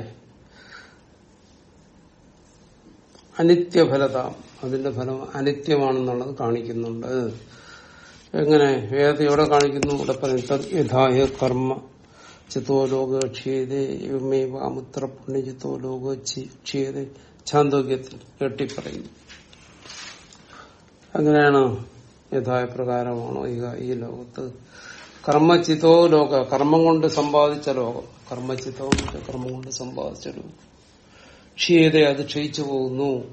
അനിത്യഫലത അതിന്റെ ഫലം അനിത്യമാണെന്നുള്ളത് കാണിക്കുന്നുണ്ട്. എങ്ങനെ വേദത്തെ എവിടെ കാണിക്കുന്നു? ഇവിടെ പറയുന്നത് കർമ്മ. ചിത്തോ ലോക ക്ഷീയതേ അമുത്ര പുണ്യചിത്തോ ലോക ക്ഷീയത ഛാന്തോക്യത്തിൽ കെട്ടിപ്പറയുന്നു. അങ്ങനെയാണ് യഥായ പ്രകാരമാണോ ഈ ലോകത്ത് കർമ്മചിത്തോ ലോക കർമ്മം കൊണ്ട് സമ്പാദിച്ച ലോകം. കർമ്മചിത്തോ കർമ്മം കൊണ്ട് സമ്പാദിച്ച ലോകം. ക്ഷീയത അത് ക്ഷയിച്ചു പോകുന്നു.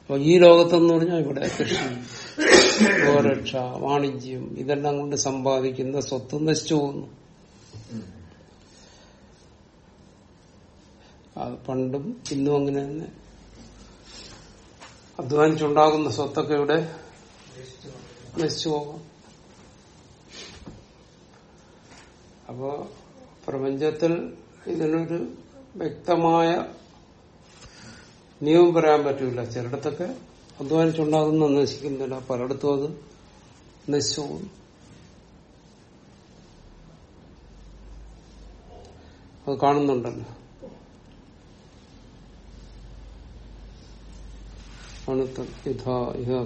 അപ്പൊ ഈ ലോകത്തെന്ന് പറഞ്ഞാൽ ഇവിടെ കൃഷി. ഗോരക്ഷ വാണിജ്യം ഇതെല്ലാം കൊണ്ട് സമ്പാദിക്കുന്ന സ്വത്ത് നശിച്ചു പോകുന്നു. അത് പണ്ടും ഇന്നും അങ്ങനെ തന്നെ. അധ്വാനിച്ചുണ്ടാകുന്ന സ്വത്തൊക്കെ ഇവിടെ നശിച്ചു പോകാം അപ്പോ പ്രപഞ്ചത്തിൽ ഇതിനൊരു വ്യക്തമായ നിയമം പറയാൻ പറ്റൂല. ചിലയിടത്തൊക്കെ അധ്വാനിച്ചുണ്ടാകുന്ന നശിക്കുന്നില്ല. പലയിടത്തും അത് നശിച്ചു അത് കാണുന്നുണ്ടല്ലോ.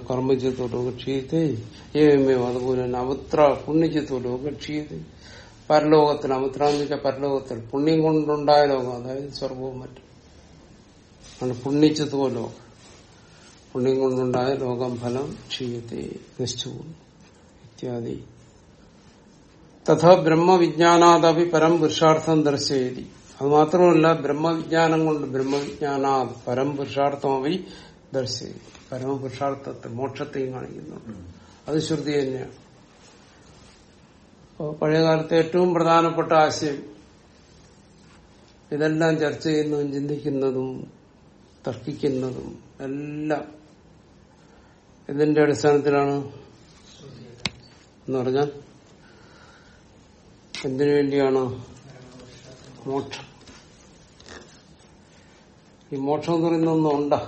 കർമ്മചിത്തോ ക്ഷീയത്തെ ഏവമേവ അതുപോലെ തന്നെ അവത്ര പുണ്യചിത്തോ ക്ഷീയത്തെ പരലോകത്തിൽ അമുത്ര എന്ന് വെച്ചാൽ പരലോകത്തിൽ പുണ്യം കൊണ്ടുണ്ടായ ലോകം അതായത് സ്വർഗവും മറ്റും. ആണ് ലോകം. പുണ്യം കൊണ്ടുണ്ടായ ലോകം ഫലം ക്ഷീയത്തെ നശിച്ചു ഇത്യാദി. തഥാ ബ്രഹ്മവിജ്ഞാനാദപി പരം പുരുഷാർത്ഥം ദർശയതി. അത് മാത്രമല്ല ബ്രഹ്മവിജ്ഞാനം കൊണ്ട് ബ്രഹ്മവിജ്ഞാനാദ് പരം പുരുഷാർത്ഥമവി പരമ പരമപുരുഷാർത്ഥത്തെ മോക്ഷത്തെയും കാണിക്കുന്നുണ്ട്. അത് ശ്രുതി തന്നെയാണ്. അപ്പോൾ പഴയകാലത്തെ ഏറ്റവും പ്രധാനപ്പെട്ട ആശയം ഇതെല്ലാം ചർച്ച ചെയ്യുന്നതും ചിന്തിക്കുന്നതും തർക്കിക്കുന്നതും എല്ലാം ഇതിന്റെ അടിസ്ഥാനത്തിലാണ് എന്ന് പറഞ്ഞാൽ എന്തിനു വേണ്ടിയാണ് മോക്ഷം? ഈ മോക്ഷം എന്ന് പറയുന്ന ഒന്നും ഉണ്ടാ?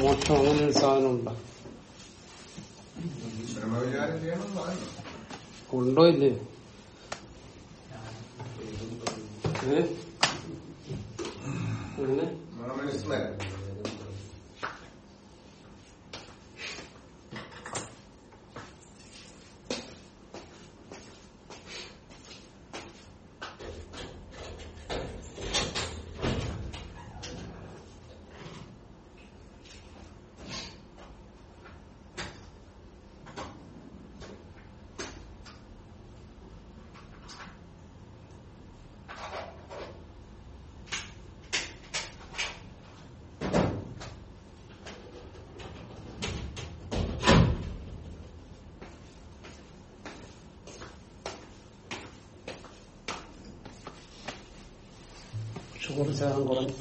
മോക്ഷം അങ്ങനെ ഒരു സാധനം ഉണ്ടോ. ഉണ്ടോ ഇല്ലയോ? അങ്ങനെ മനസ്സിലായി ശതം കുറഞ്ഞു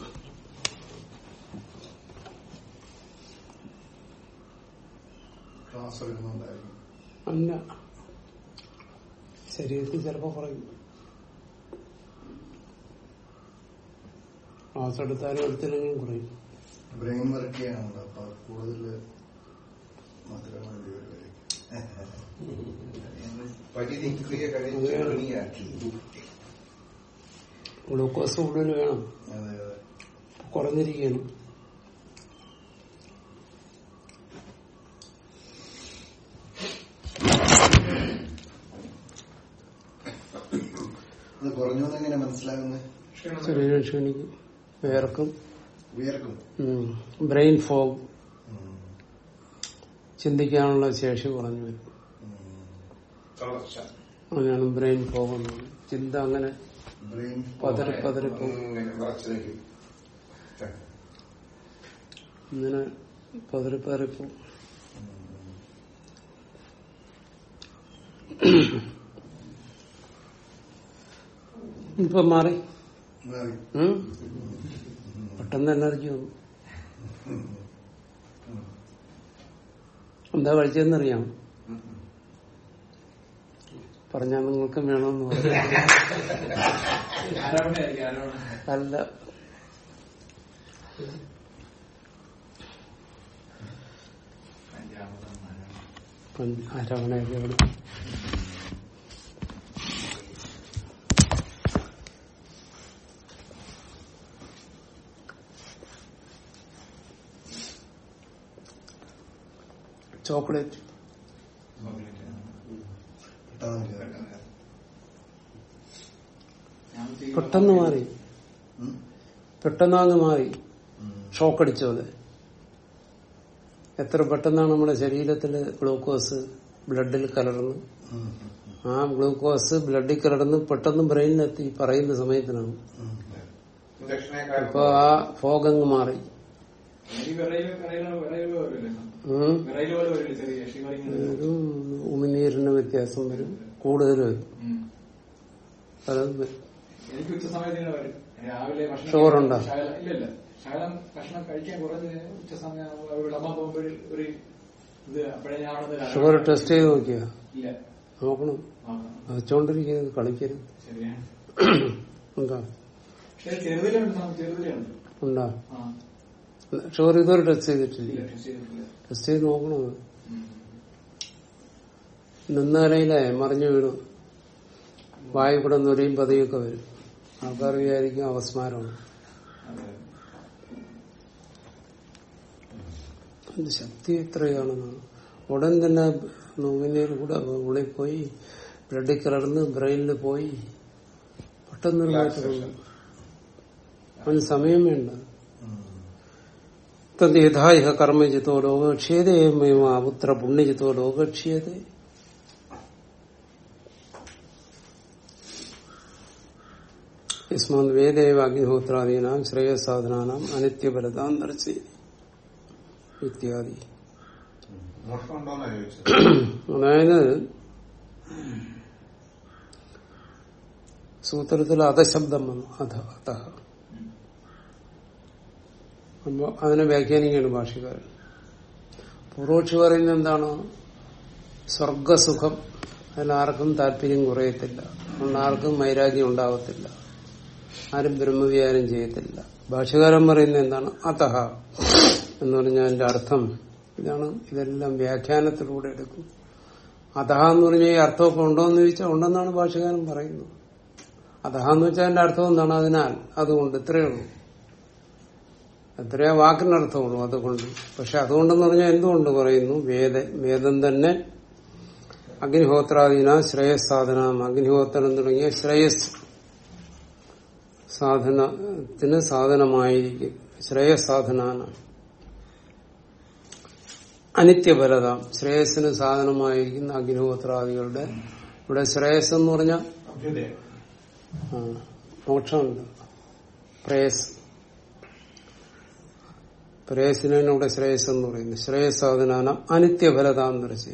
അല്ല. ശരീരത്തിൽ ചിലപ്പോ കുറയും. ക്ലാസ് എടുത്താലും എടുത്തില്ലെങ്കിലും കുറയും. ബ്രെയിൻ വർക്ക് ചെയ്യാനുണ്ട്. അപ്പൊ കൂടുതൽ പരിധി ക്രിയ ഗ്ലൂക്കോസ് കൂടുതൽ വേണം. കുറഞ്ഞിരിക്കുകയാണ്. കുറഞ്ഞു എങ്ങനെ മനസ്സിലാകുന്നത് ശരീരം ക്ഷീണിക്കും. വേർക്കും വിയർക്കും. Brain fog. ചിന്തിക്കാനുള്ള ശേഷി കുറഞ്ഞു വരും. അങ്ങനെയാണ് ബ്രെയിൻ ഫോഗ് ചിന്ത അങ്ങനെ ഇങ്ങനെ വിറച്ചു നിൽക്കും ഇങ്ങനെ പതറി പതറി പോകും ഇപ്പൊ മാറി? പെട്ടെന്ന് എനർജി വന്നു. എന്താ കഴിച്ചതെന്നറിയാം പറഞ്ഞാൽ നിങ്ങൾക്കും വേണമെന്ന് പറഞ്ഞു അല്ല. അഞ്ചാമതും ആരോപണം. പഞ്ച- അരവണയൊക്കെ ചോക്ലേറ്റ്. പെട്ടെന്ന് മാറി. പെട്ടെന്നാന്ന് പെട്ടെന്ന് അങ്ങ് മാറി. ഉം. ഷോക്ക് അടിച്ചത് എത്ര പെട്ടെന്നാണ് നമ്മുടെ ശരീരത്തിൽ ഗ്ലൂക്കോസ് ബ്ലഡിൽ കലർന്ന്. ആ ഗ്ലൂക്കോസ് ബ്ലഡിൽ കലർന്ന് പെട്ടെന്ന് ബ്രെയിനിലെത്തി പറയുന്ന സമയത്തിനാണ്. ഇപ്പൊ ആ ഫോഗ് അങ്ങ് മാറി ഒരു ഉമിനീരിന് വ്യത്യാസം വരും. കൂടുതൽ വരും? ശകലം- ഭക്ഷണം കഴിക്കാൻ കുറഞ്ഞ് ഉച്ച സമയം അമ്മ ഒരു ഇത് അപ്പോഴേ ഞാൻ ഷുഗർ ടെസ്റ്റ് ചെയ്ത് നോക്കിയ? നോക്കണം. വെച്ചോണ്ടിരിക്കുന്നത് കളിക്കരുത്. എന്താ ചെറുതിലുണ്ട്. ഉണ്ടാ? ആ ഷുഗർ ഇതുവരെ ടെസ്റ്റ് ചെയ്തിട്ടില്ല. ടെസ്റ്റ് ചെയ്ത് നോക്കണോ. ഉം. മറിഞ്ഞു വീണു. വായു കൂടെ നൊരയും പതിയൊക്കെ വരും. ആൾക്കാർ വിചാരിക്കും അവസ്മാരമാണ് ശക്തി എത്രയാണെന്നാണ് ഉടൻ തന്നെ നോമിനയിൽ കൂടെ ഉള്ളിൽ പോയി ബ്ലഡിൽ കലർന്ന് ബ്രെയിനിൽ പോയി. പെട്ടെന്നൊരു മാറ്റം വന്നു. അവന് സമയം വേണ്ട. ഉം. തദ്യഥായ കർമ്മജിത്തോ ലോകക്ഷിയതേമേവ പുത്ര പുണ്യജിത്തോ ലോകക്ഷിയതേ യസ്മാൻ വേദേവ അഗ്നിഹോത്രാദീനാം ശ്രേയസാധനാനാം അനിത്യബലതാം ദർശി ഇത്യാദി അതായത് സൂത്രത്തിൽ അധശബ്ദം വന്നു അധ അധ അപ്പോ അതിനെ വ്യാഖ്യാനിക്കുകയാണ് ഭാഷകാരൻ. പൂർവക്ഷി പറയുന്നത് എന്താണ്? സ്വർഗസുഖം. അതിലാർക്കും താല്പര്യം കുറയത്തില്ല. ആർക്കും വൈരാഗ്യം ഉണ്ടാവത്തില്ല. ആരും ബ്രഹ്മവിചാരം ചെയ്യത്തില്ല. ഭാഷകാരൻ പറയുന്നത് എന്താണ്? അതഹ എന്ന് പറഞ്ഞാൽ അതിന്റെ അർത്ഥം ഇതാണ്. ഇതെല്ലാം വ്യാഖ്യാനത്തിലൂടെ എടുക്കും. അതഹ എന്ന് പറഞ്ഞാൽ ഈ അർത്ഥമൊക്കെ ഉണ്ടോ എന്ന് ചോദിച്ചാൽ ഉണ്ടെന്നാണ് ഭാഷകാരൻ പറയുന്നത്. അതഹ എന്ന് വെച്ചാൽ അതിന്റെ അർത്ഥം എന്താണ്? അതിനാൽ. അതുകൊണ്ട് ഇത്രയേ ഉള്ളൂ. എത്രയാ വാക്കിനർത്ഥമുള്ളൂ അതുകൊണ്ട്. പക്ഷെ അതുകൊണ്ടെന്ന് പറഞ്ഞാൽ എന്തുകൊണ്ട് പറയുന്നു? വേദ വേദം തന്നെ അഗ്നിഹോത്രാദീന ശ്രേയസ് സാധനം അഗ്നിഹോത്രം തുടങ്ങിയ ശ്രേയസ് സാധനത്തിന് സാധനമായിരിക്കും. ശ്രേയസ് സാധനാണ് അനിത്യഫലതാം ശ്രേയസ്സിന് സാധനമായിരിക്കുന്ന അഗ്നിഹോത്രാദികളുടെ ഇവിടെ ശ്രേയസ് എന്ന് പറഞ്ഞ മോക്ഷമുണ്ട്. പ്രേയസ്. പ്രേയസിനാണ് ഇവിടെ ശ്രേയസ് എന്ന് പറയുന്നു. ശ്രേയസ് അനിത്യഫലതാന്ന് അനിത്യഫലതാം ദർശി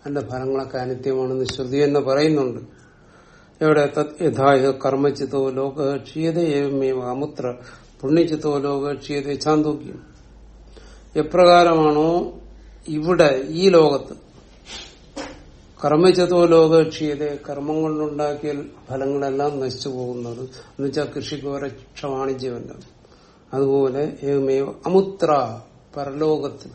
അതിന്റെ ഫലങ്ങളൊക്കെ അനിത്യമാണെന്ന് ശ്രുതി എന്ന് പറയുന്നുണ്ട്. എവിടെ? യഥായ കർമ്മചിത്തോ ലോക ക്ഷീയത ഏവമേവ അമുത്ര പുണ്യചിത്തോ ലോക ക്ഷീയത ചാന്തോക്യം എപ്രകാരമാണോ ഇവിടെ ഈ ലോകത്ത് കർമ്മചിത്തോ ലോകക്ഷീയത കർമ്മം കൊണ്ടുണ്ടാക്കിയ ഫലങ്ങളെല്ലാം നശിച്ചു പോകുന്നത്? എന്നുവെച്ചാൽ കൃഷിക്ക് ഒരക്ഷ വാണിജ്യമല്ല അതുപോലെ ഏമയോ അമുത്ര പരലോകത്തിൽ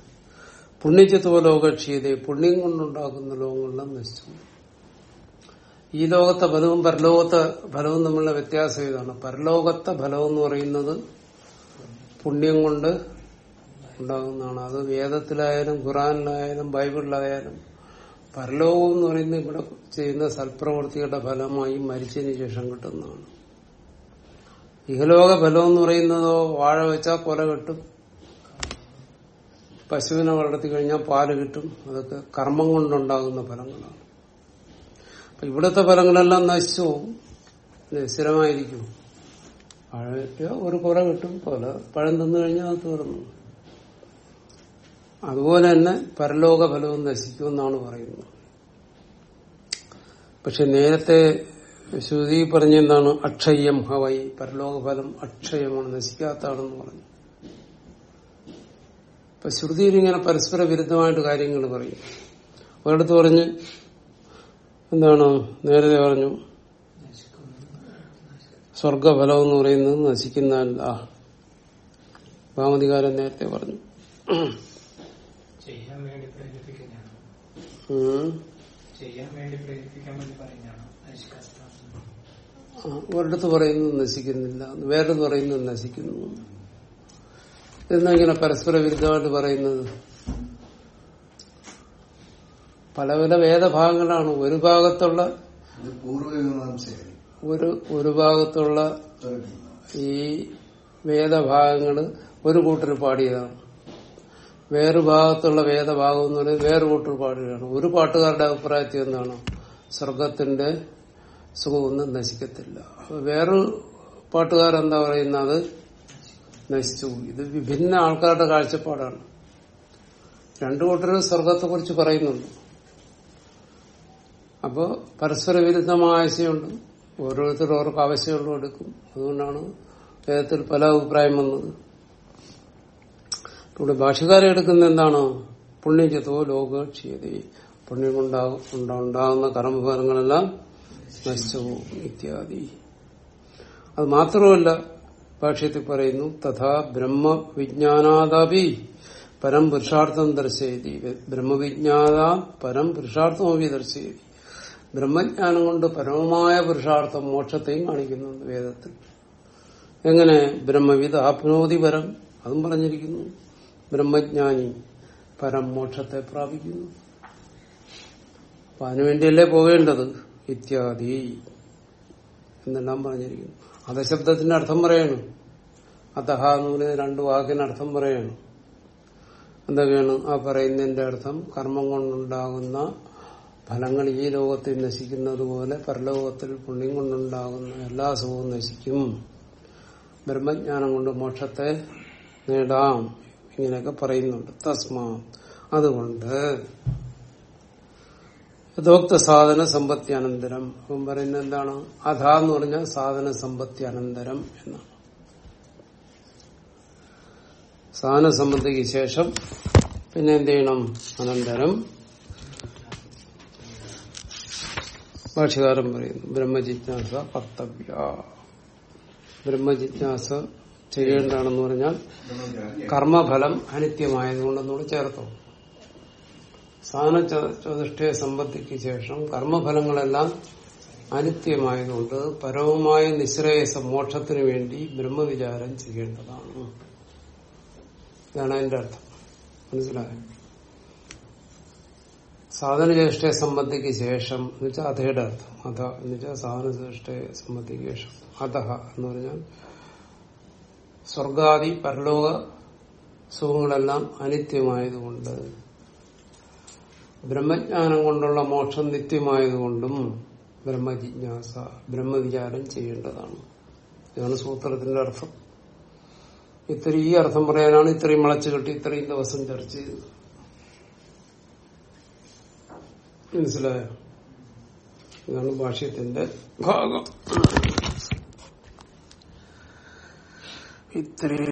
പുണ്യചത്വ ലോകക്ഷീയത പുണ്യം കൊണ്ടുണ്ടാക്കുന്ന ലോകങ്ങളെല്ലാം നശിച്ചു. ഈ ലോകത്തെ ഫലവും പരലോകത്തെ ഫലവും തമ്മിലുള്ള വ്യത്യാസം ഇതാണ്. പരലോകത്തെ ഫലം എന്ന് പറയുന്നത് പുണ്യം കൊണ്ട് ഉണ്ടാകുന്നതാണ്. അത് വേദത്തിലായാലും ഖുറാനിലായാലും ബൈബിളിലായാലും പരലോകം എന്ന് പറയുന്നത് ഇവിടെ ചെയ്യുന്ന സൽപ്രവൃത്തിയുടെ ഫലമായി മരിച്ചതിന് ശേഷം കിട്ടുന്നതാണ്. ഇഹലോക ഫലം എന്ന് പറയുന്നതോ വാഴ വെച്ചാൽ കൊല കിട്ടും. പശുവിനെ വളർത്തി കഴിഞ്ഞാൽ പാൽ കിട്ടും. അതൊക്കെ കർമ്മം കൊണ്ടുണ്ടാകുന്ന ഫലങ്ങളാണ്. അപ്പൊ ഇവിടുത്തെ ഫലങ്ങളെല്ലാം നശിച്ചു സ്ഥിരമായിരിക്കും. വാഴ വെട്ടിയാൽ ഒരു കുല കിട്ടും. കൊല പഴം തിന്നു കഴിഞ്ഞാൽ അത് തീർന്നു. അതുപോലെ തന്നെ പരലോക ഫലവും നശിക്കുമെന്നാണ് പറയുന്നത്. പക്ഷെ നേരത്തെ ശ്രുതി പറഞ്ഞെന്താണ്? അക്ഷയം ഹവൈ. പരലോകഫലം അക്ഷയമാണ്. നശിക്കാത്തതാണെന്ന് പറഞ്ഞു. ഇപ്പൊ ശ്രുതിയിൽ ഇങ്ങനെ പരസ്പര വിരുദ്ധമായിട്ട് കാര്യങ്ങൾ പറയും. ഒരിടത്ത് പറഞ്ഞ് എന്താണ്? നേരത്തെ പറഞ്ഞു സ്വർഗഫലം എന്ന് പറയുന്നത് നശിക്കുന്നതല്ല. ഭാമതികാരൻ നേരത്തെ പറഞ്ഞു. ചെയ്യാൻ വേണ്ടി പ്രേരിപ്പിക്കുന്നതാണ്. ചെയ്യാൻ വേണ്ടി പ്രേരിപ്പിക്കാൻ വേണ്ടി പറയുന്നതാണ് നശിക്കാത്ത ആ, ഒരിടത്ത് പറയുന്നു നശിക്കുന്നില്ല വേറൊരിടത്ത് പറയുന്നത് നശിക്കുന്നു. എന്നാ ഇങ്ങനെ പരസ്പര വിരുദ്ധമായിട്ട് പറയുന്നത് പല പല വേദഭാഗങ്ങളാണ്. ഒരു ഭാഗത്തുള്ള ഒരു ഒരു ഭാഗത്തുള്ള ഈ വേദഭാഗങ്ങൾ ഒരു കൂട്ടർ പാടിയതാണ്. വേറൊരു ഭാഗത്തുള്ള വേദഭാഗം എന്ന് പറയുന്നത് വേറെ കൂട്ടർ പാടുകയാണ് ഒരു പാട്ടുകാരുടെ അഭിപ്രായത്തിൽ എന്താണ്? സ്വർഗത്തിന്റെ സുഖമൊന്നും നശിക്കത്തില്ല. വേറൊരു പാട്ടുകാരെന്താ പറയുന്നത്? നശിച്ചു. ഇത് വിഭിന്ന ആൾക്കാരുടെ കാഴ്ചപ്പാടാണ്. രണ്ടു കൂട്ടരും സ്വർഗത്തെ കുറിച്ച് പറയുന്നുണ്ട്. അപ്പോ പരസ്പര വിരുദ്ധമായ ആശയമുണ്ട്. ഓരോരുത്തരും അവർക്ക് ആവശ്യമുള്ള എടുക്കും. അതുകൊണ്ടാണ് വേദത്തിൽ പല അഭിപ്രായം വന്നത്. ഇവിടെ ഭാഷകാരം എടുക്കുന്ന എന്താണ്? പുണ്യചതോ ലോക ക്ഷീതി പുണ്യം ഉണ്ടാകുന്ന കർമ്മഫലങ്ങളെല്ലാം നശിച്ചവും ഇത്യാദി. അത് മാത്രമല്ല ഭാഷ്യത്തിൽ പറയുന്നു തഥാ ബ്രഹ്മവിജ്ഞാനാദാപി പരം പുരുഷാർത്ഥം ദർശയതി. ബ്രഹ്മവിജ്ഞാത പരം പുരുഷാർത്ഥമൊക്കെ ദർശയതി. ബ്രഹ്മജ്ഞാനം കൊണ്ട് പരമമായ പുരുഷാർത്ഥം മോക്ഷത്തെയും കാണിക്കുന്നുണ്ട് വേദത്തിൽ. എങ്ങനെ? ബ്രഹ്മവിധ ആപ്നോതി പരം. അതും പറഞ്ഞിരിക്കുന്നു. ബ്രഹ്മജ്ഞാനി പരമോക്ഷത്തെ പ്രാപിക്കുന്നു. അപ്പൊ അതിനുവേണ്ടിയല്ലേ പോകേണ്ടത്? ഇത്യാദി എന്നെല്ലാം പറഞ്ഞിരിക്കുന്നു. അധശബ്ദത്തിന്റെ അർത്ഥം പറയണം. അതഹ എന്ന് പറയുന്ന രണ്ട് വാക്കിന് അർത്ഥം പറയണം. എന്തൊക്കെയാണ്? ആ പറയുന്നതിന്റെ അർത്ഥം കർമ്മം കൊണ്ടുണ്ടാകുന്ന ഫലങ്ങൾ ഈ ലോകത്തിൽ നശിക്കുന്നത് പോലെ പരലോകത്തിൽ പുണ്യം കൊണ്ടുണ്ടാകുന്ന എല്ലാ സുഖവും നശിക്കും. ബ്രഹ്മജ്ഞാനം കൊണ്ട് മോക്ഷത്തെ നേടാം. ഇങ്ങനെയൊക്കെ പറയുന്നുണ്ട്. തസ്മാ. അതുകൊണ്ട് യഥോക്ത സാധന സമ്പത്തി അനന്തരം. അപ്പം പറയുന്നത് എന്താണ്? അധ എന്ന് പറഞ്ഞാൽ സാധന സമ്പത്തി അനന്തരം എന്നാണ്. സാധന സമ്പത്തിക്ക് ശേഷം പിന്നെ എന്ത് ചെയ്യണം? അനന്തരം. ഭാഷകാരൻ പറയുന്നു ബ്രഹ്മജിജ്ഞാസ കർത്തവ്യ ബ്രഹ്മജിജ്ഞാസ ചെയ്യേണ്ടതാണെന്ന് പറഞ്ഞാൽ കർമ്മഫലം അനിത്യമായതുകൊണ്ടെന്നോട് ചേർത്തു. സാധന ചതുഷ്ടയ സമ്പത്തിക്ക് ശേഷം കർമ്മഫലങ്ങളെല്ലാം അനിത്യമായതുകൊണ്ട് പരവുമായ നിശ്രേയസ മോക്ഷത്തിനു വേണ്ടി ബ്രഹ്മവിചാരം ചെയ്യേണ്ടതാണ്. ഇതാണ് അതിന്റെ അർത്ഥം. മനസ്സിലായോ? സാധന ചേഷ്ടയെ സംബന്ധിക്ക് ശേഷം എന്ന് വെച്ചാൽ അർത്ഥം. അധ എന്ന് വെച്ചാൽ സാധന ചേഷ്ടയെ സംബന്ധിക്ക് ശേഷം. അധഹ എന്ന് പറഞ്ഞാൽ സ്വർഗാദി പരലോക സുഖങ്ങളെല്ലാം അനിത്യമായതുകൊണ്ട് ബ്രഹ്മജ്ഞാനം കൊണ്ടുള്ള മോക്ഷം നിത്യമായതുകൊണ്ടും ബ്രഹ്മജിജ്ഞാസ ബ്രഹ്മവിചാരം ചെയ്യേണ്ടതാണ്. ഇതാണ് സൂത്രത്തിന്റെ അർത്ഥം. ഇത്രയും ഈ അർത്ഥം പറയാനാണ് ഇത്രയും വളച്ചു കെട്ടി ഇത്രയും ദിവസം ചർച്ച ചെയ്തത്. മനസ്സിലായോ? ഇതാണ് ഭാഷ്യത്തിന്റെ ഭാഗം. ഇത്രയും